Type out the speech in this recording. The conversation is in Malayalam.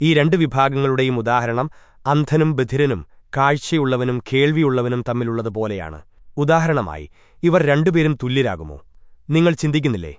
ഈ രണ്ട് വിഭാഗങ്ങളുടെയും ഉദാഹരണം അന്ധനും ബധിരനും കാഴ്ചയുള്ളവനും കേൾവിയുള്ളവനും തമ്മിലുള്ളതുപോലെയാണ്. ഉദാഹരണമായി ഇവർ രണ്ടുപേരും തുല്യരാകുമോ? നിങ്ങൾ ചിന്തിക്കുന്നില്ലേ?